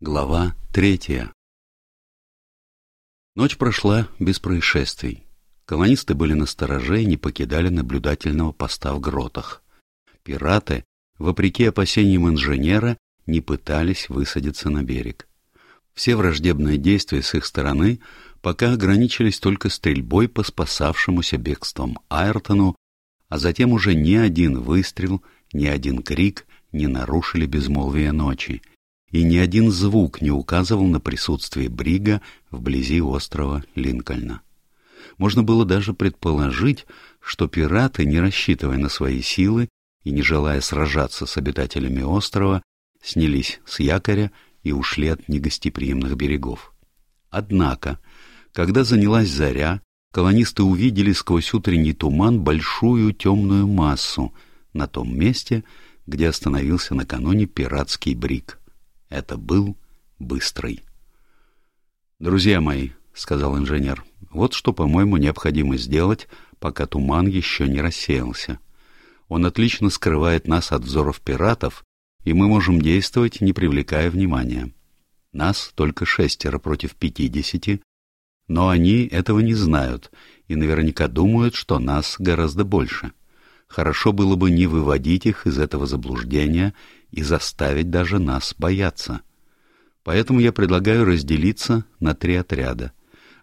Глава третья Ночь прошла без происшествий. Колонисты были на стороже и не покидали наблюдательного поста в гротах. Пираты, вопреки опасениям инженера, не пытались высадиться на берег. Все враждебные действия с их стороны пока ограничились только стрельбой по спасавшемуся бегством Айртону, а затем уже ни один выстрел, ни один крик не нарушили безмолвие ночи — и ни один звук не указывал на присутствие Брига вблизи острова Линкольна. Можно было даже предположить, что пираты, не рассчитывая на свои силы и не желая сражаться с обитателями острова, снялись с якоря и ушли от негостеприимных берегов. Однако, когда занялась заря, колонисты увидели сквозь утренний туман большую темную массу на том месте, где остановился накануне пиратский бриг. Это был Быстрый. «Друзья мои», — сказал инженер, — «вот что, по-моему, необходимо сделать, пока туман еще не рассеялся. Он отлично скрывает нас от взоров пиратов, и мы можем действовать, не привлекая внимания. Нас только шестеро против пятидесяти, но они этого не знают и наверняка думают, что нас гораздо больше. Хорошо было бы не выводить их из этого заблуждения и заставить даже нас бояться. Поэтому я предлагаю разделиться на три отряда.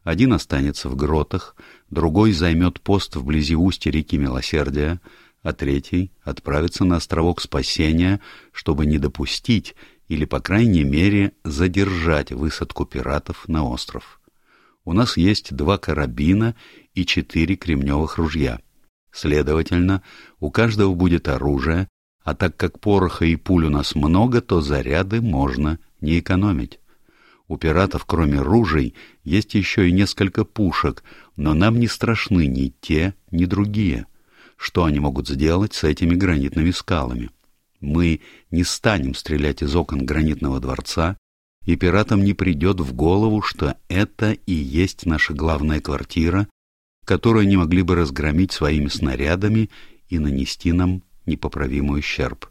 Один останется в гротах, другой займет пост вблизи устья реки Милосердия, а третий отправится на островок Спасения, чтобы не допустить или, по крайней мере, задержать высадку пиратов на остров. У нас есть два карабина и четыре кремневых ружья. Следовательно, у каждого будет оружие, а так как пороха и пуль у нас много, то заряды можно не экономить. У пиратов, кроме ружей, есть еще и несколько пушек, но нам не страшны ни те, ни другие. Что они могут сделать с этими гранитными скалами? Мы не станем стрелять из окон гранитного дворца, и пиратам не придет в голову, что это и есть наша главная квартира, которую они могли бы разгромить своими снарядами и нанести нам непоправимый ущерб.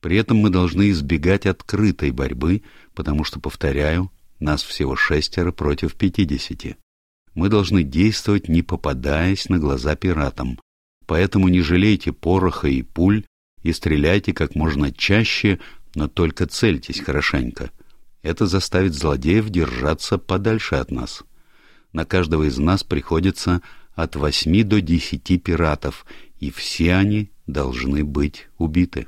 При этом мы должны избегать открытой борьбы, потому что, повторяю, нас всего шестеро против пятидесяти. Мы должны действовать, не попадаясь на глаза пиратам. Поэтому не жалейте пороха и пуль и стреляйте как можно чаще, но только цельтесь хорошенько. Это заставит злодеев держаться подальше от нас. На каждого из нас приходится от восьми до десяти пиратов, и все они должны быть убиты.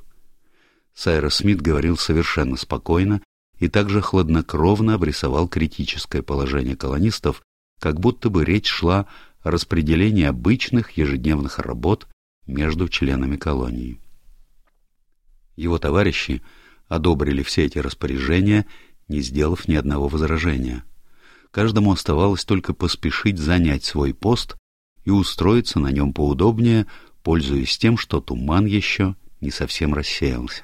Сайрос Смит говорил совершенно спокойно и также хладнокровно обрисовал критическое положение колонистов, как будто бы речь шла о распределении обычных ежедневных работ между членами колонии. Его товарищи одобрили все эти распоряжения, не сделав ни одного возражения. Каждому оставалось только поспешить занять свой пост и устроиться на нем поудобнее, пользуясь тем, что туман еще не совсем рассеялся.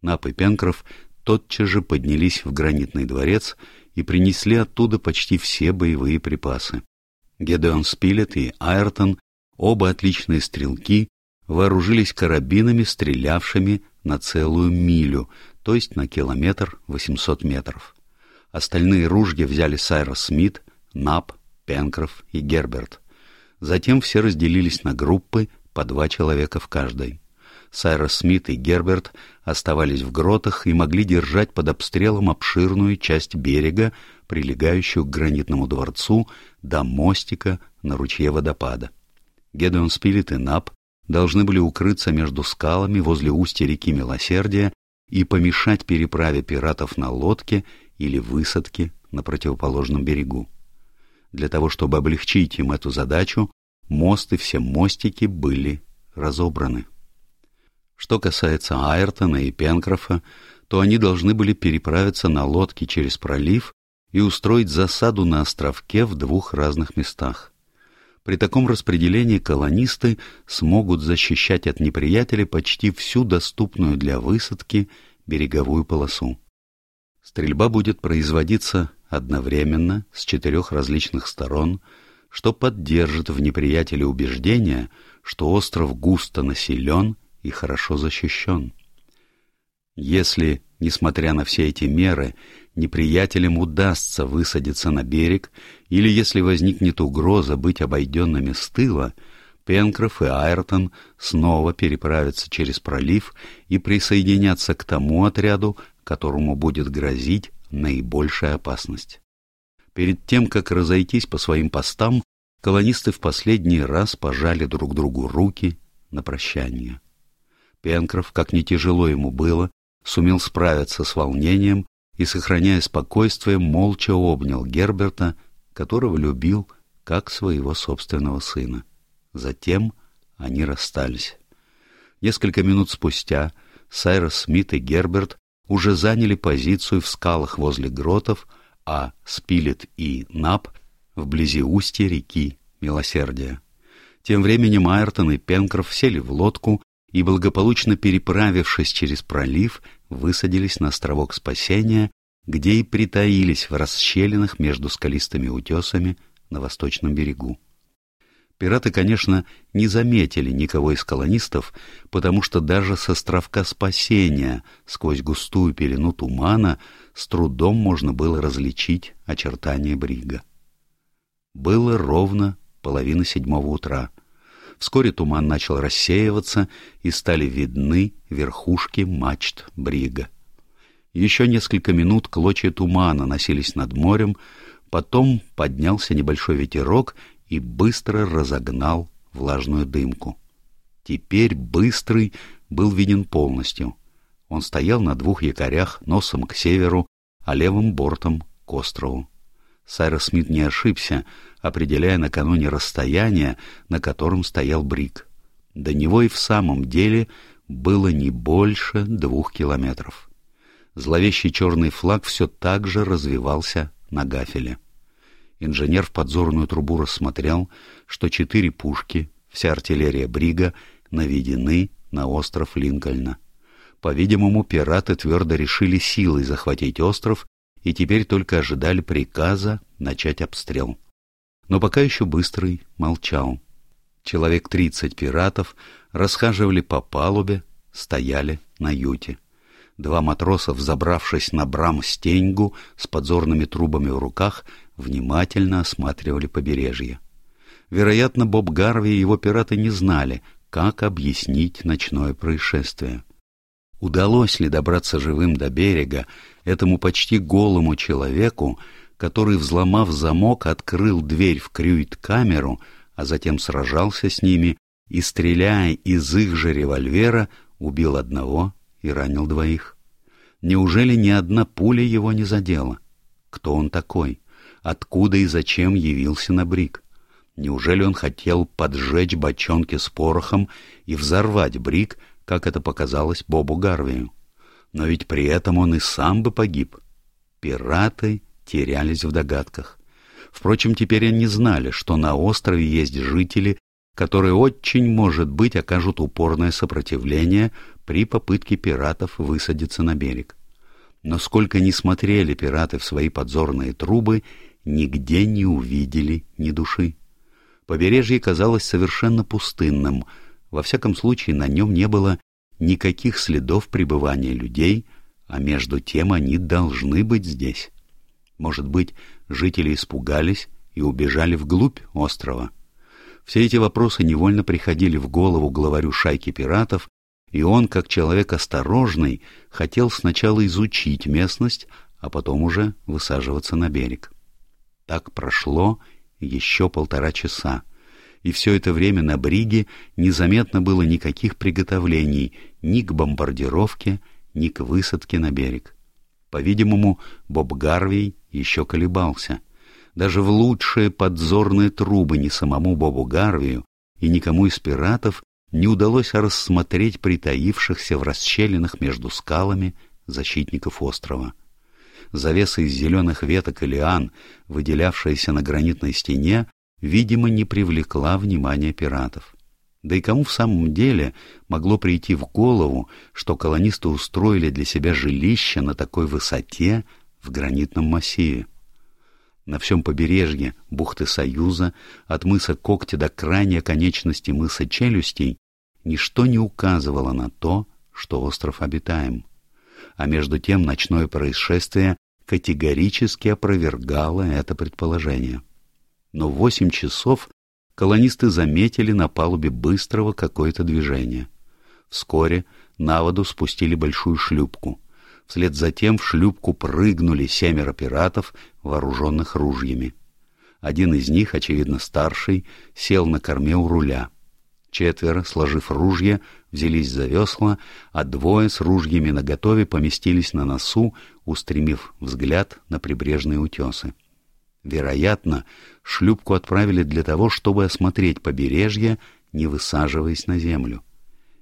Нап и Пенкроф тотчас же поднялись в гранитный дворец и принесли оттуда почти все боевые припасы. Гедеон Спилет и Айртон, оба отличные стрелки, вооружились карабинами, стрелявшими на целую милю, то есть на километр 800 метров. Остальные ружья взяли Сайрос Смит, Нап, Пенкроф и Герберт. Затем все разделились на группы по два человека в каждой. Сайрос Смит и Герберт оставались в гротах и могли держать под обстрелом обширную часть берега, прилегающую к гранитному дворцу, до мостика на ручье водопада. Гедеон Спилет и Нап должны были укрыться между скалами возле устья реки Милосердия и помешать переправе пиратов на лодке или высадке на противоположном берегу. Для того, чтобы облегчить им эту задачу, мост и все мостики были разобраны. Что касается Айртона и Пенкрофа, то они должны были переправиться на лодке через пролив и устроить засаду на островке в двух разных местах. При таком распределении колонисты смогут защищать от неприятеля почти всю доступную для высадки береговую полосу. Стрельба будет производиться одновременно с четырех различных сторон, что поддержит в неприятеле убеждение, что остров густо населен и хорошо защищен. Если, несмотря на все эти меры, неприятелям удастся высадиться на берег, или если возникнет угроза быть обойденными с тыла, Пенкроф и Айртон снова переправятся через пролив и присоединятся к тому отряду, которому будет грозить наибольшая опасность. Перед тем, как разойтись по своим постам, колонисты в последний раз пожали друг другу руки на прощание. Пенкроф, как не тяжело ему было, сумел справиться с волнением и, сохраняя спокойствие, молча обнял Герберта, которого любил как своего собственного сына. Затем они расстались. Несколько минут спустя Сайрос Смит и Герберт уже заняли позицию в скалах возле гротов, а Спилет и Нап вблизи устья реки Милосердия. Тем временем Айртон и Пенкроф сели в лодку и, благополучно переправившись через пролив, высадились на островок спасения, где и притаились в расщелинах между скалистыми утесами на восточном берегу. Пираты, конечно, не заметили никого из колонистов, потому что даже с островка спасения сквозь густую пелену тумана с трудом можно было различить очертания брига. Было ровно половина седьмого утра. Вскоре туман начал рассеиваться, и стали видны верхушки мачт брига. Еще несколько минут клочья тумана носились над морем, потом поднялся небольшой ветерок и быстро разогнал влажную дымку. Теперь Быстрый был виден полностью. Он стоял на двух якорях носом к северу, а левым бортом к острову. Сайрос Смит не ошибся, определяя накануне расстояние, на котором стоял Брик. До него и в самом деле было не больше двух километров. Зловещий черный флаг все так же развивался на гафеле. Инженер в подзорную трубу рассмотрел, что четыре пушки, вся артиллерия Брига, наведены на остров Линкольна. По-видимому, пираты твердо решили силой захватить остров и теперь только ожидали приказа начать обстрел. Но пока еще Быстрый молчал. Человек тридцать пиратов расхаживали по палубе, стояли на юте. Два матроса, взобравшись на брам стеньгу с подзорными трубами в руках, внимательно осматривали побережье. Вероятно, Боб Гарви и его пираты не знали, как объяснить ночное происшествие. Удалось ли добраться живым до берега этому почти голому человеку, который, взломав замок, открыл дверь в крюит-камеру, а затем сражался с ними и, стреляя из их же револьвера, убил одного и ранил двоих. Неужели ни одна пуля его не задела? Кто он такой? Откуда и зачем явился на брик? Неужели он хотел поджечь бочонки с порохом и взорвать брик, как это показалось Бобу Гарвию? Но ведь при этом он и сам бы погиб. Пираты терялись в догадках. Впрочем, теперь они знали, что на острове есть жители, которые очень, может быть, окажут упорное сопротивление при попытке пиратов высадиться на берег. Но сколько ни смотрели пираты в свои подзорные трубы, нигде не увидели ни души. Побережье казалось совершенно пустынным, во всяком случае на нем не было никаких следов пребывания людей, а между тем они должны быть здесь. Может быть, жители испугались и убежали вглубь острова. Все эти вопросы невольно приходили в голову главарю шайки пиратов, и он, как человек осторожный, хотел сначала изучить местность, а потом уже высаживаться на берег. Так прошло еще полтора часа, и все это время на бриге незаметно было никаких приготовлений ни к бомбардировке, ни к высадке на берег. По-видимому, Боб Гарвей еще колебался — даже в лучшие подзорные трубы ни самому Бобу Гарвию и никому из пиратов не удалось рассмотреть притаившихся в расщелинах между скалами защитников острова. Завеса из зеленых веток и лиан, выделявшаяся на гранитной стене, видимо, не привлекла внимания пиратов. Да и кому в самом деле могло прийти в голову, что колонисты устроили для себя жилище на такой высоте в гранитном массиве? На всем побережье бухты Союза, от мыса Когти до крайней оконечности мыса Челюстей, ничто не указывало на то, что остров обитаем. А между тем ночное происшествие категорически опровергало это предположение. Но в восемь часов колонисты заметили на палубе быстрого какое-то движение. Вскоре на воду спустили большую шлюпку. Вслед за тем в шлюпку прыгнули семеро пиратов, вооруженных ружьями. Один из них, очевидно старший, сел на корме у руля. Четверо, сложив ружья, взялись за весла, а двое с ружьями наготове поместились на носу, устремив взгляд на прибрежные утесы. Вероятно, шлюпку отправили для того, чтобы осмотреть побережье, не высаживаясь на землю.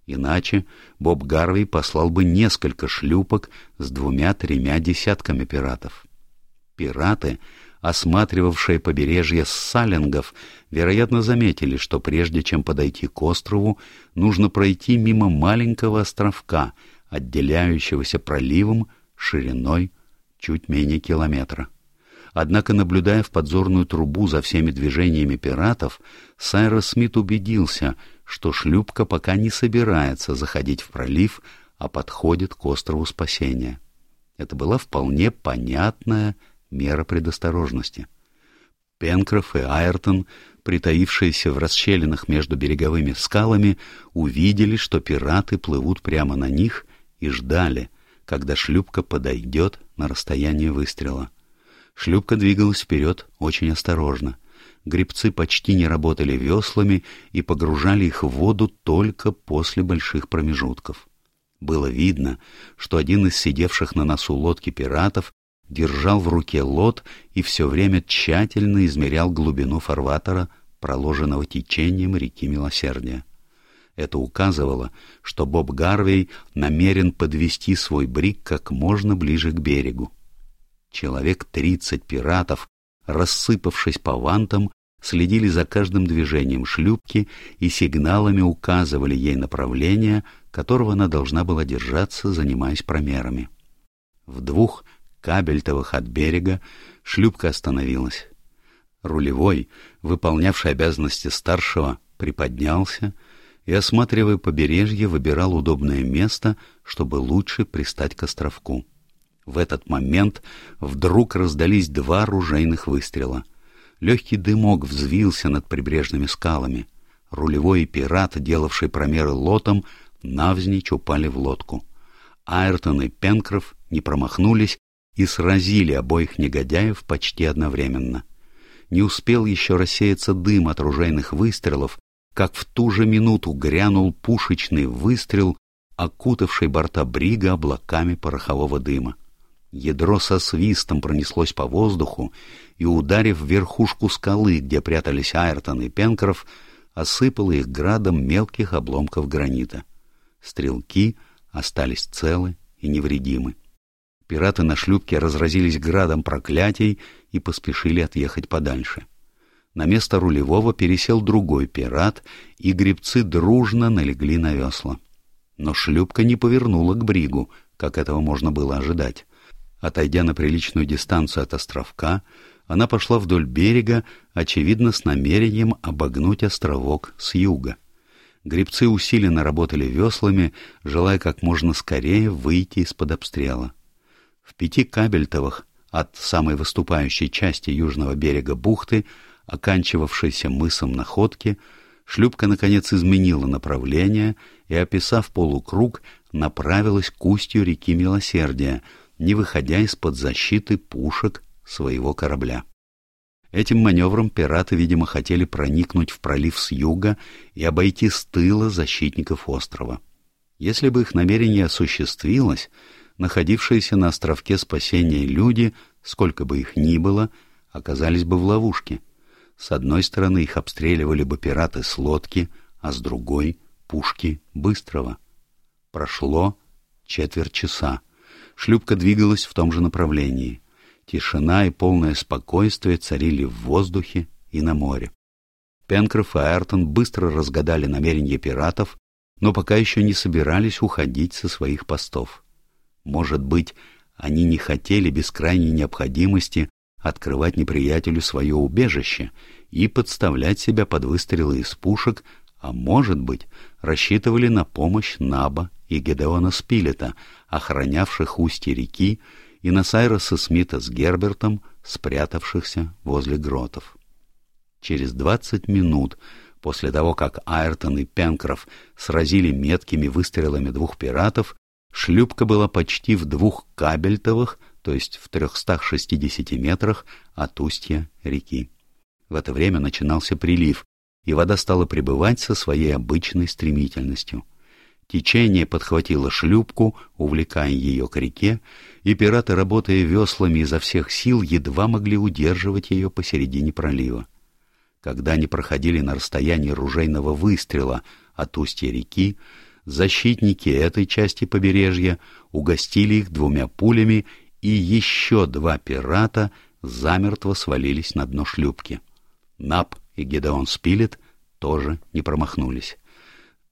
Иначе Боб Гарвей послал бы несколько шлюпок с двумя-тремя десятками пиратов. Пираты осматривавшие побережье Салингов, вероятно, заметили, что прежде чем подойти к острову, нужно пройти мимо маленького островка, отделяющегося проливом шириной чуть менее километра. Однако, наблюдая в подзорную трубу за всеми движениями пиратов, Сайрос Смит убедился, что шлюпка пока не собирается заходить в пролив, а подходит к острову спасения. Это была вполне понятная мера предосторожности. Пенкроф и Айртон, притаившиеся в расщелинах между береговыми скалами, увидели, что пираты плывут прямо на них и ждали, когда шлюпка подойдет на расстояние выстрела. Шлюпка двигалась вперед очень осторожно. Гребцы почти не работали веслами и погружали их в воду только после больших промежутков. Было видно, что один из сидевших на носу лодки пиратов держал в руке лот и все время тщательно измерял глубину фарватера, проложенного течением реки Милосердия. Это указывало, что Боб Гарвей намерен подвести свой брик как можно ближе к берегу. Человек тридцать пиратов, рассыпавшись по вантам, следили за каждым движением шлюпки и сигналами указывали ей направление, которого она должна была держаться, занимаясь промерами. В двух кабельтовых от берега, шлюпка остановилась. Рулевой, выполнявший обязанности старшего, приподнялся и, осматривая побережье, выбирал удобное место, чтобы лучше пристать к островку. В этот момент вдруг раздались два ружейных выстрела. Легкий дымок взвился над прибрежными скалами. Рулевой и пират, делавший промеры лотом, навзничь упали в лодку. Айртон и Пенкроф не промахнулись и сразили обоих негодяев почти одновременно. Не успел еще рассеяться дым от ружейных выстрелов, как в ту же минуту грянул пушечный выстрел, окутавший борта брига облаками порохового дыма. Ядро со свистом пронеслось по воздуху и, ударив верхушку скалы, где прятались Айртон и Пенкроф, осыпало их градом мелких обломков гранита. Стрелки остались целы и невредимы. Пираты на шлюпке разразились градом проклятий и поспешили отъехать подальше. На место рулевого пересел другой пират, и гребцы дружно налегли на весла. Но шлюпка не повернула к бригу, как этого можно было ожидать. Отойдя на приличную дистанцию от островка, она пошла вдоль берега, очевидно, с намерением обогнуть островок с юга. Гребцы усиленно работали веслами, желая как можно скорее выйти из-под обстрела. В пяти кабельтовых от самой выступающей части южного берега бухты, оканчивавшейся мысом Находки, шлюпка, наконец, изменила направление и, описав полукруг, направилась к устью реки Милосердия, не выходя из-под защиты пушек своего корабля. Этим маневром пираты, видимо, хотели проникнуть в пролив с юга и обойти с тыла защитников острова. Если бы их намерение осуществилось, находившиеся на островке спасения люди, сколько бы их ни было, оказались бы в ловушке. С одной стороны их обстреливали бы пираты с лодки, а с другой — пушки Быстрого. Прошло четверть часа. Шлюпка двигалась в том же направлении. Тишина и полное спокойствие царили в воздухе и на море. Пенкроф и Айртон быстро разгадали намерения пиратов, но пока еще не собирались уходить со своих постов. Может быть, они не хотели без крайней необходимости открывать неприятелю свое убежище и подставлять себя под выстрелы из пушек, а может быть, рассчитывали на помощь Наба и Гедеона Спилета, охранявших устье реки, и на Сайроса Смита с Гербертом, спрятавшихся возле гротов. Через двадцать минут после того, как Айртон и Пенкроф сразили меткими выстрелами двух пиратов, шлюпка была почти в двух кабельтовых, то есть в 360 метрах от устья реки. В это время начинался прилив, и вода стала прибывать со своей обычной стремительностью. Течение подхватило шлюпку, увлекая ее к реке, и пираты, работая веслами изо всех сил, едва могли удерживать ее посередине пролива. Когда они проходили на расстоянии ружейного выстрела от устья реки, защитники этой части побережья угостили их двумя пулями, и еще два пирата замертво свалились на дно шлюпки. Нап и Гедеон Спилет тоже не промахнулись.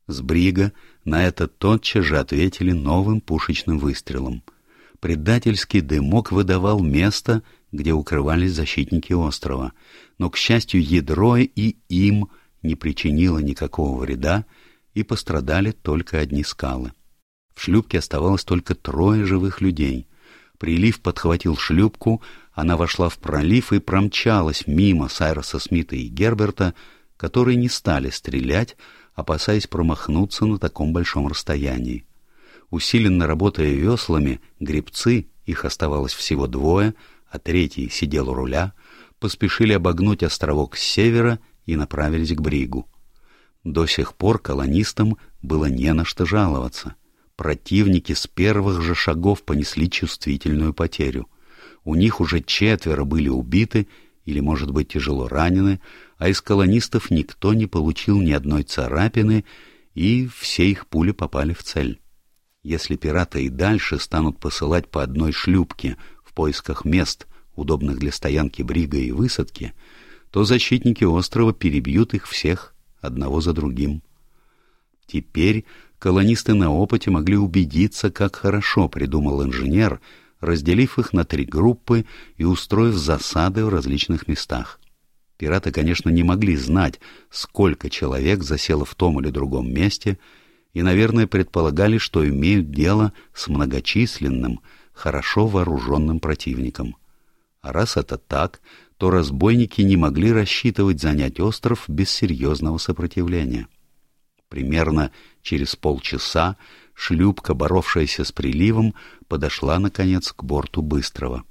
С брига на это тотчас же ответили новым пушечным выстрелом. Предательский дымок выдавал место, где укрывались защитники острова, но, к счастью, ядро и им не причинило никакого вреда, и пострадали только одни скалы. В шлюпке оставалось только трое живых людей. Прилив подхватил шлюпку, она вошла в пролив и промчалась мимо Сайроса Смита и Герберта, которые не стали стрелять, опасаясь промахнуться на таком большом расстоянии. Усиленно работая веслами, гребцы, их оставалось всего двое, а третий сидел у руля, поспешили обогнуть островок с севера и направились к бригу. До сих пор колонистам было не на что жаловаться. Противники с первых же шагов понесли чувствительную потерю — у них уже четверо были убиты или, может быть, тяжело ранены, а из колонистов никто не получил ни одной царапины, и все их пули попали в цель. Если пираты и дальше станут посылать по одной шлюпке в поисках мест, удобных для стоянки брига и высадки, то защитники острова перебьют их всех одного за другим. Теперь колонисты на опыте могли убедиться, как хорошо придумал инженер — разделив их на три группы и устроив засады в различных местах. Пираты, конечно, не могли знать, сколько человек засело в том или другом месте, и, наверное, предполагали, что имеют дело с многочисленным, хорошо вооруженным противником. А раз это так, то разбойники не могли рассчитывать занять остров без серьезного сопротивления. Примерно через полчаса шлюпка, боровшаяся с приливом, подошла, наконец, к борту Быстрого.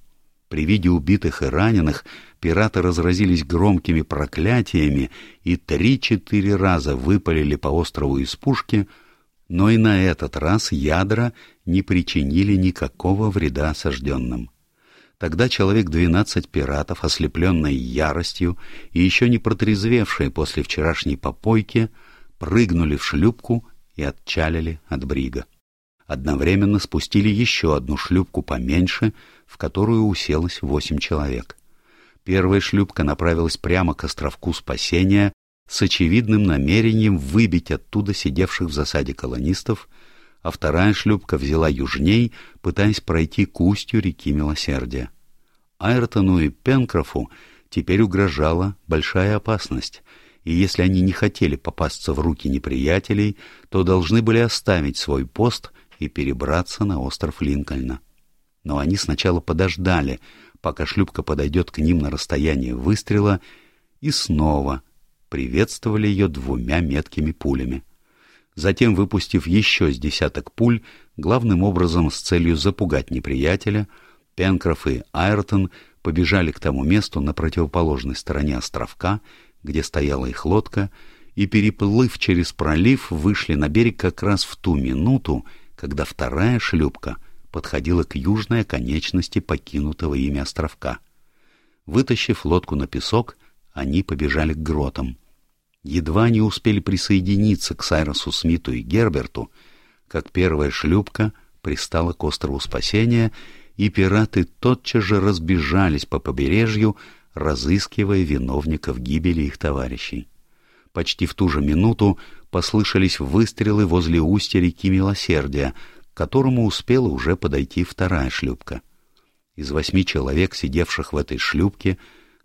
При виде убитых и раненых пираты разразились громкими проклятиями и три-четыре раза выпалили по острову из пушки, но и на этот раз ядра не причинили никакого вреда осажденным. Тогда человек двенадцать пиратов, ослепленные яростью и еще не протрезвевшие после вчерашней попойки, прыгнули в шлюпку и отчалили от брига. Одновременно спустили еще одну шлюпку поменьше, в которую уселось восемь человек. Первая шлюпка направилась прямо к островку спасения с очевидным намерением выбить оттуда сидевших в засаде колонистов, а вторая шлюпка взяла южней, пытаясь пройти к устью реки Милосердия. Айртону и Пенкрофу теперь угрожала большая опасность — и если они не хотели попасться в руки неприятелей, то должны были оставить свой пост и перебраться на остров Линкольна. Но они сначала подождали, пока шлюпка подойдет к ним на расстояние выстрела, и снова приветствовали ее двумя меткими пулями. Затем, выпустив еще с десяток пуль, главным образом с целью запугать неприятеля, Пенкроф и Айртон побежали к тому месту на противоположной стороне островка, где стояла их лодка, и, переплыв через пролив, вышли на берег как раз в ту минуту, когда вторая шлюпка подходила к южной оконечности покинутого ими островка. Вытащив лодку на песок, они побежали к гротам. Едва они успели присоединиться к Сайросу Смиту и Герберту, как первая шлюпка пристала к острову Спасения, и пираты тотчас же разбежались по побережью, разыскивая виновников гибели их товарищей. Почти в ту же минуту послышались выстрелы возле устья реки Милосердия, к которому успела уже подойти вторая шлюпка. Из восьми человек, сидевших в этой шлюпке,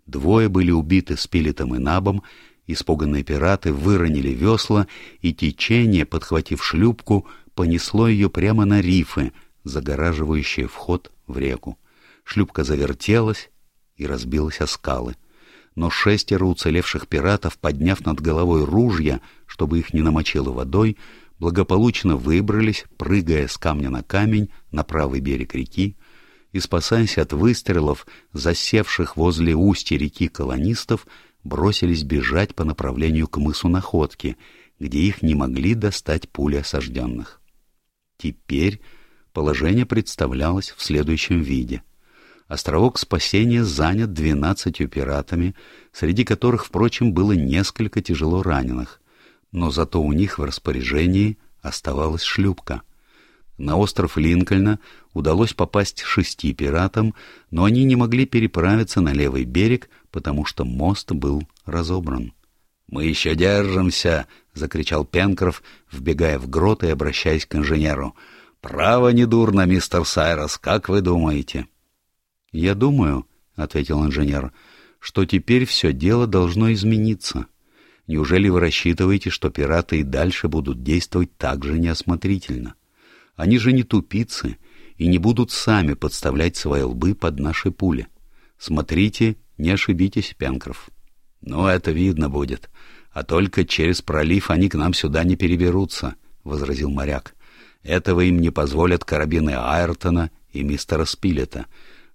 двое были убиты спилетом и набом, испуганные пираты выронили весла, и течение, подхватив шлюпку, понесло ее прямо на рифы, загораживающие вход в реку. Шлюпка завертелась и разбилась о скалы. Но шестеро уцелевших пиратов, подняв над головой ружья, чтобы их не намочило водой, благополучно выбрались, прыгая с камня на камень на правый берег реки, и, спасаясь от выстрелов, засевших возле устья реки колонистов, бросились бежать по направлению к мысу Находки, где их не могли достать пули осажденных. Теперь положение представлялось в следующем виде. Островок спасения занят двенадцатью пиратами, среди которых, впрочем, было несколько тяжело раненых, но зато у них в распоряжении оставалась шлюпка — на остров Линкольна удалось попасть шести пиратам, но они не могли переправиться на левый берег, потому что мост был разобран. «Мы еще держимся!» — закричал Пенкроф, вбегая в грот и обращаясь к инженеру. «Право недурно, мистер Сайрос, как вы думаете?» «Я думаю», — ответил инженер, — «что теперь все дело должно измениться. Неужели вы рассчитываете, что пираты и дальше будут действовать так же неосмотрительно?» Они же не тупицы и не будут сами подставлять свои лбы под наши пули. Смотрите, не ошибитесь, Пенкроф. Ну, это видно будет. А только через пролив они к нам сюда не переберутся, — возразил моряк. Этого им не позволят карабины Айртона и мистера Спилета.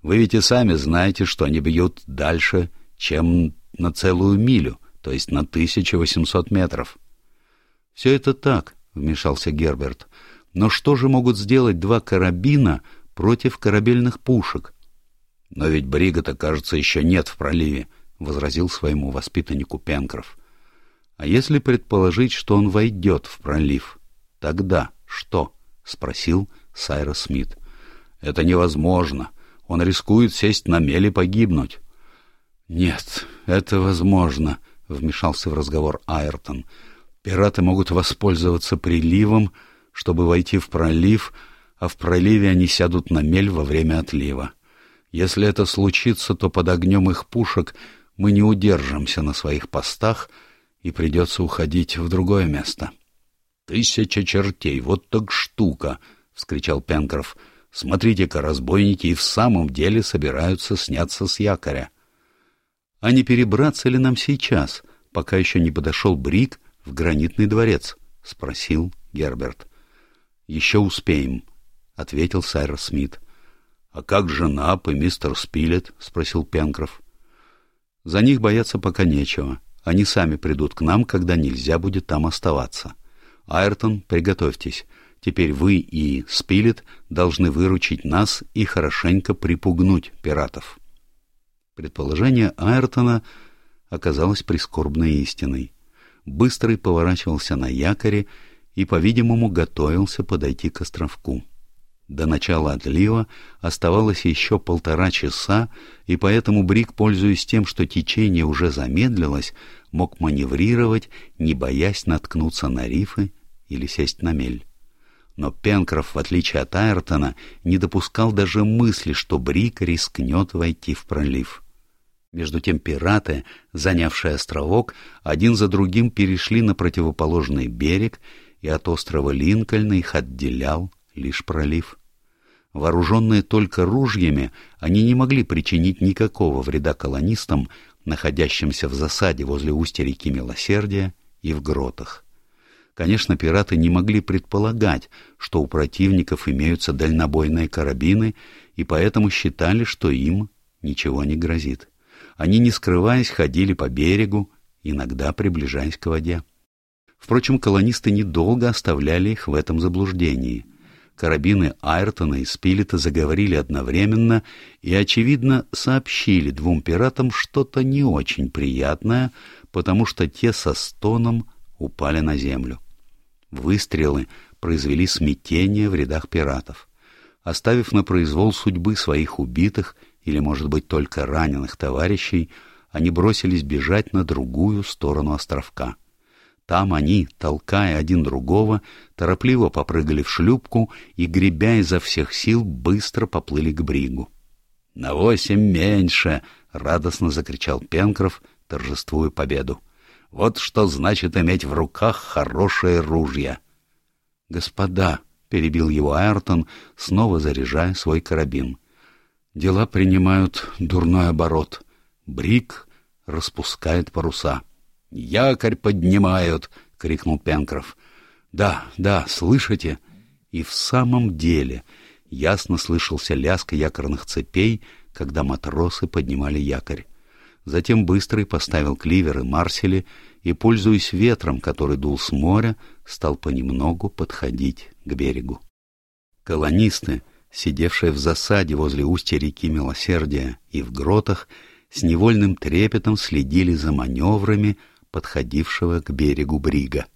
Вы ведь и сами знаете, что они бьют дальше, чем на целую милю, то есть на 1800 метров. — Все это так, — вмешался Герберт. Но что же могут сделать два карабина против корабельных пушек? — Но ведь брига-то, кажется, еще нет в проливе, — возразил своему воспитаннику Пенкроф. — А если предположить, что он войдет в пролив, тогда что? — спросил Сайрос Смит. — Это невозможно. Он рискует сесть на мель и погибнуть. — Нет, это возможно, — вмешался в разговор Айртон. — Пираты могут воспользоваться приливом, — чтобы войти в пролив, а в проливе они сядут на мель во время отлива. Если это случится, то под огнем их пушек мы не удержимся на своих постах и придется уходить в другое место. — Тысяча чертей, вот так штука! — вскричал Пенкроф. — Смотрите-ка, разбойники и в самом деле собираются сняться с якоря. — А не перебраться ли нам сейчас, пока еще не подошел Брик в гранитный дворец? — спросил Герберт. «Еще успеем», — ответил Сайрос Смит. «А как же Нап и мистер Спилет?» — спросил Пенкроф. «За них бояться пока нечего. Они сами придут к нам, когда нельзя будет там оставаться. Айртон, приготовьтесь. Теперь вы и Спилет должны выручить нас и хорошенько припугнуть пиратов». Предположение Айртона оказалось прискорбной истиной. Быстрый поворачивался на якоре и, по-видимому, готовился подойти к островку. До начала отлива оставалось еще полтора часа, и поэтому Брик, пользуясь тем, что течение уже замедлилось, мог маневрировать, не боясь наткнуться на рифы или сесть на мель. Но Пенкроф, в отличие от Айртона, не допускал даже мысли, что Брик рискнет войти в пролив. Между тем пираты, занявшие островок, один за другим перешли на противоположный берег и от острова Линкольна их отделял лишь пролив. Вооруженные только ружьями, они не могли причинить никакого вреда колонистам, находящимся в засаде возле устья реки Милосердия и в гротах. Конечно, пираты не могли предполагать, что у противников имеются дальнобойные карабины, и поэтому считали, что им ничего не грозит. Они, не скрываясь, ходили по берегу, иногда приближаясь к воде. Впрочем, колонисты недолго оставляли их в этом заблуждении. Карабины Айртона и Спилета заговорили одновременно и, очевидно, сообщили двум пиратам что-то не очень приятное, потому что те со стоном упали на землю. Выстрелы произвели смятение в рядах пиратов. Оставив на произвол судьбы своих убитых или, может быть, только раненых товарищей, они бросились бежать на другую сторону островка. Там они, толкая один другого, торопливо попрыгали в шлюпку и, гребя изо всех сил, быстро поплыли к бригу. — На восемь меньше! — радостно закричал Пенкроф, торжествуя победу. — Вот что значит иметь в руках хорошее ружье! — Господа! — перебил его Айртон, снова заряжая свой карабин. «Дела принимают дурной оборот. Брик распускает паруса». «Якорь поднимают!» — крикнул Пенкроф. «Да, да, слышите?» И в самом деле ясно слышался лязг якорных цепей, когда матросы поднимали якорь. Затем Быстрый поставил кливеры Марсели и, пользуясь ветром, который дул с моря, стал понемногу подходить к берегу. Колонисты, сидевшие в засаде возле устья реки Милосердия и в гротах, с невольным трепетом следили за маневрами подходившего к берегу брига.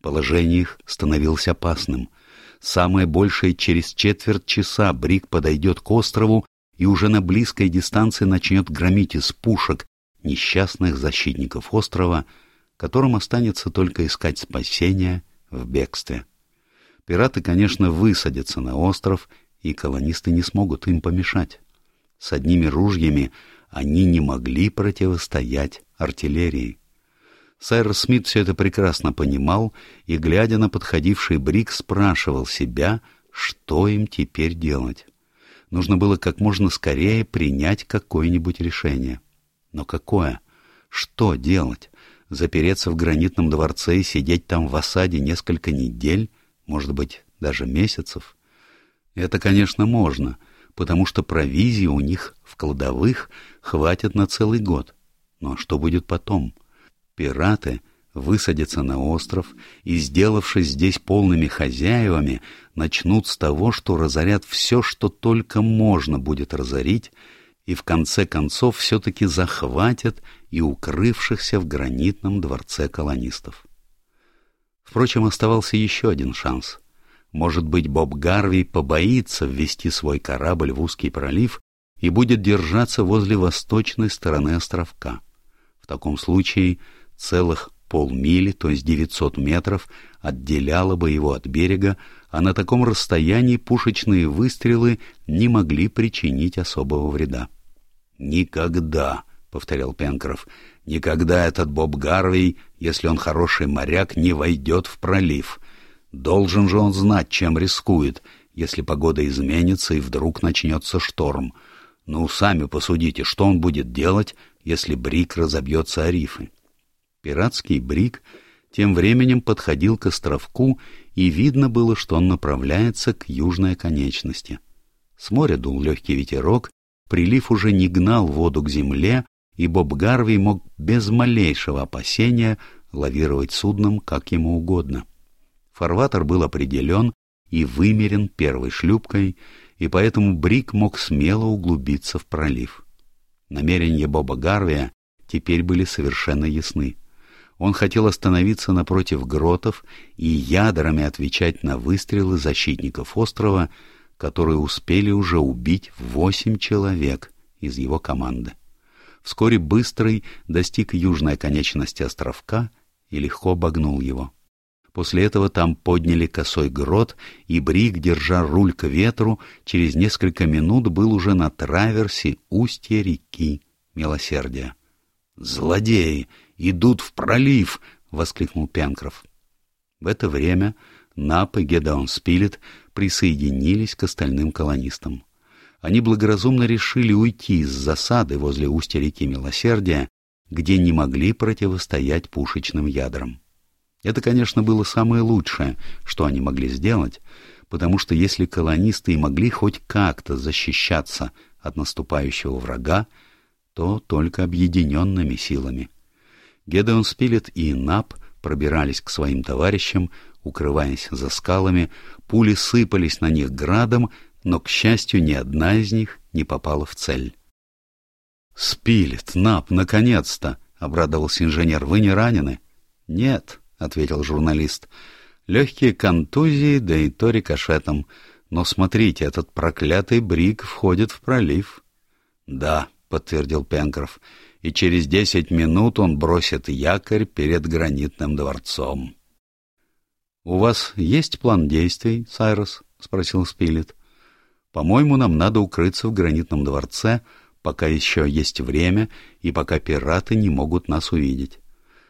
Положение их становилось опасным. Самое большее через четверть часа бриг подойдет к острову и уже на близкой дистанции начнет громить из пушек несчастных защитников острова, которым останется только искать спасения в бегстве. Пираты, конечно, высадятся на остров, и колонисты не смогут им помешать. С одними ружьями они не могли противостоять артиллерии. Сайрос Смит все это прекрасно понимал и, глядя на подходивший брик, спрашивал себя, что им теперь делать. Нужно было как можно скорее принять какое-нибудь решение. Но какое? Что делать? Запереться в гранитном дворце и сидеть там в осаде несколько недель, может быть, даже месяцев? Это, конечно, можно, потому что провизии у них в кладовых хватит на целый год. Но что будет потом? — Пираты высадятся на остров и, сделавшись здесь полными хозяевами, начнут с того, что разорят все, что только можно будет разорить, и в конце концов все-таки захватят и укрывшихся в гранитном дворце колонистов. Впрочем, оставался еще один шанс. Может быть, Боб Гарви побоится ввести свой корабль в узкий пролив и будет держаться возле восточной стороны островка. В таком случае Целых полмили, то есть 900 метров, отделяло бы его от берега, а на таком расстоянии пушечные выстрелы не могли причинить особого вреда. «Никогда», — повторял Пенкроф, — «никогда этот Боб Гарвей, если он хороший моряк, не войдет в пролив. Должен же он знать, чем рискует, если погода изменится и вдруг начнется шторм. Ну, сами посудите, что он будет делать, если Брик разобьется о рифы?» Пиратский бриг тем временем подходил к островку, и видно было, что он направляется к южной оконечности. С моря дул легкий ветерок, прилив уже не гнал воду к земле, и Боб Гарви мог без малейшего опасения лавировать судном как ему угодно. Фарватер был определен и вымерен первой шлюпкой, и поэтому Брик мог смело углубиться в пролив. Намерения Боба Гарвия теперь были совершенно ясны. Он хотел остановиться напротив гротов и ядрами отвечать на выстрелы защитников острова, которые успели уже убить восемь человек из его команды. Вскоре Быстрый достиг южной оконечности островка и легко обогнул его. После этого там подняли косой грот, и Брик, держа руль к ветру, через несколько минут был уже на траверсе устья реки Милосердия. «Злодеи! Идут в пролив!» — воскликнул Пенкроф. В это время Нап и Гедеон Спилет присоединились к остальным колонистам. Они благоразумно решили уйти из засады возле устья реки Милосердия, где не могли противостоять пушечным ядрам. Это, конечно, было самое лучшее, что они могли сделать, потому что если колонисты и могли хоть как-то защищаться от наступающего врага, то только объединенными силами. Гедеон Спилет и Нап пробирались к своим товарищам, укрываясь за скалами, пули сыпались на них градом, но, к счастью, ни одна из них не попала в цель. «Спилет, Нап, наконец-то!» — обрадовался инженер. «Вы не ранены?» «Нет», — ответил журналист. «Легкие контузии, да и то рикошетом. Но смотрите, этот проклятый брик входит в пролив». «Да», — подтвердил Пенкроф и через десять минут он бросит якорь перед гранитным дворцом. — У вас есть план действий, Сайрос? — спросил Спилет. — По-моему, нам надо укрыться в гранитном дворце, пока еще есть время и пока пираты не могут нас увидеть.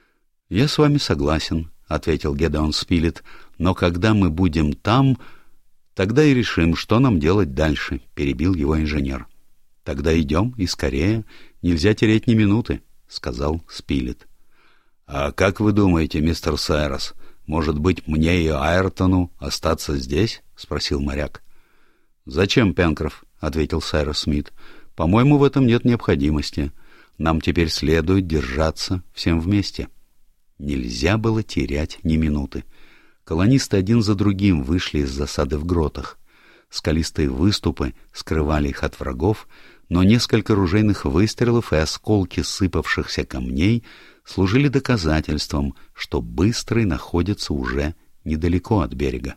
— Я с вами согласен, — ответил Гедеон Спилет, — но когда мы будем там, Тогда и решим, что нам делать дальше, — перебил его инженер. — Тогда идем и скорее. Нельзя терять ни минуты, — сказал Спилет. — А как вы думаете, мистер Сайрос, может быть, мне и Айртону остаться здесь? — спросил моряк. — Зачем, Пенкроф? — ответил Сайрос Смит. — По-моему, в этом нет необходимости. Нам теперь следует держаться всем вместе. Нельзя было терять ни минуты. Колонисты один за другим вышли из засады в гротах. Скалистые выступы скрывали их от врагов, но несколько ружейных выстрелов и осколки сыпавшихся камней служили доказательством, что Быстрый находится уже недалеко от берега.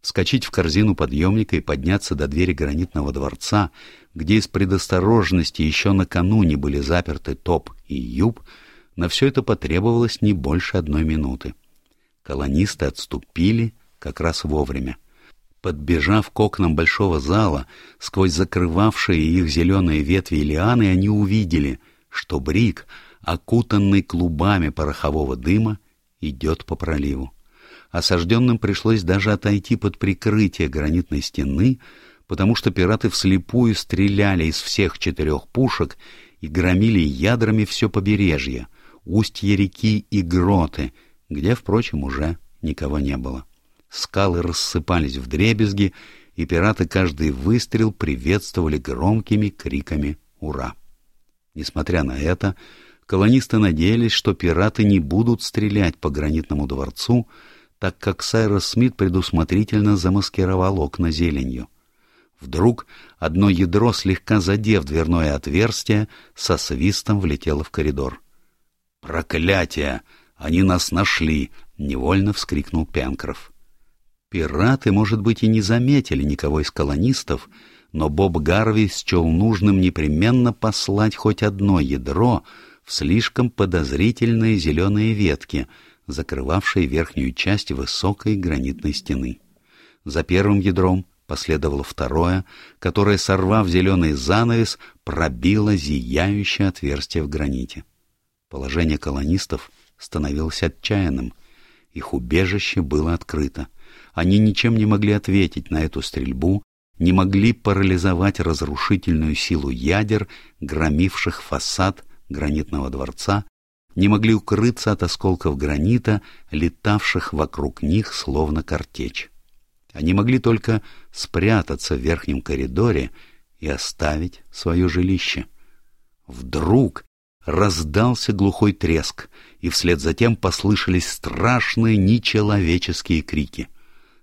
Вскочить в корзину подъемника и подняться до двери гранитного дворца, где из предосторожности еще накануне были заперты Топ и Юб, на все это потребовалось не больше одной минуты. Колонисты отступили как раз вовремя. Подбежав к окнам большого зала, сквозь закрывавшие их зеленые ветви лианы, они увидели, что Брик, окутанный клубами порохового дыма, идет по проливу. Осажденным пришлось даже отойти под прикрытие гранитной стены, потому что пираты вслепую стреляли из всех четырех пушек и громили ядрами все побережье, устье реки и гроты, где, впрочем, уже никого не было. Скалы рассыпались в дребезги, и пираты каждый выстрел приветствовали громкими криками «Ура!». Несмотря на это, колонисты надеялись, что пираты не будут стрелять по гранитному дворцу, так как Сайрос Смит предусмотрительно замаскировал окна зеленью. Вдруг одно ядро, слегка задев дверное отверстие, со свистом влетело в коридор. «Проклятие! Они нас нашли!» — невольно вскрикнул Пенкроф. Пираты, может быть, и не заметили никого из колонистов, но Боб Гарви счел нужным непременно послать хоть одно ядро в слишком подозрительные зеленые ветки, закрывавшие верхнюю часть высокой гранитной стены. За первым ядром последовало второе, которое, сорвав зеленый занавес, пробило зияющее отверстие в граните. Положение колонистов становилось отчаянным. Их убежище было открыто. Они ничем не могли ответить на эту стрельбу, не могли парализовать разрушительную силу ядер, громивших фасад гранитного дворца, не могли укрыться от осколков гранита, летавших вокруг них словно картечь. Они могли только спрятаться в верхнем коридоре и оставить свое жилище. Вдруг раздался глухой треск, и вслед за тем послышались страшные нечеловеческие крики.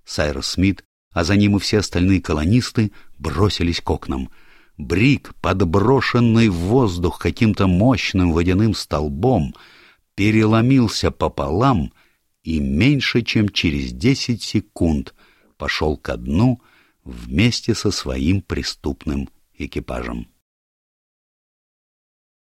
Сайрос Смит, а за ним и все остальные колонисты бросились к окнам. Брик, подброшенный в воздух каким-то мощным водяным столбом, переломился пополам и меньше чем через десять секунд пошел ко дну вместе со своим преступным экипажем.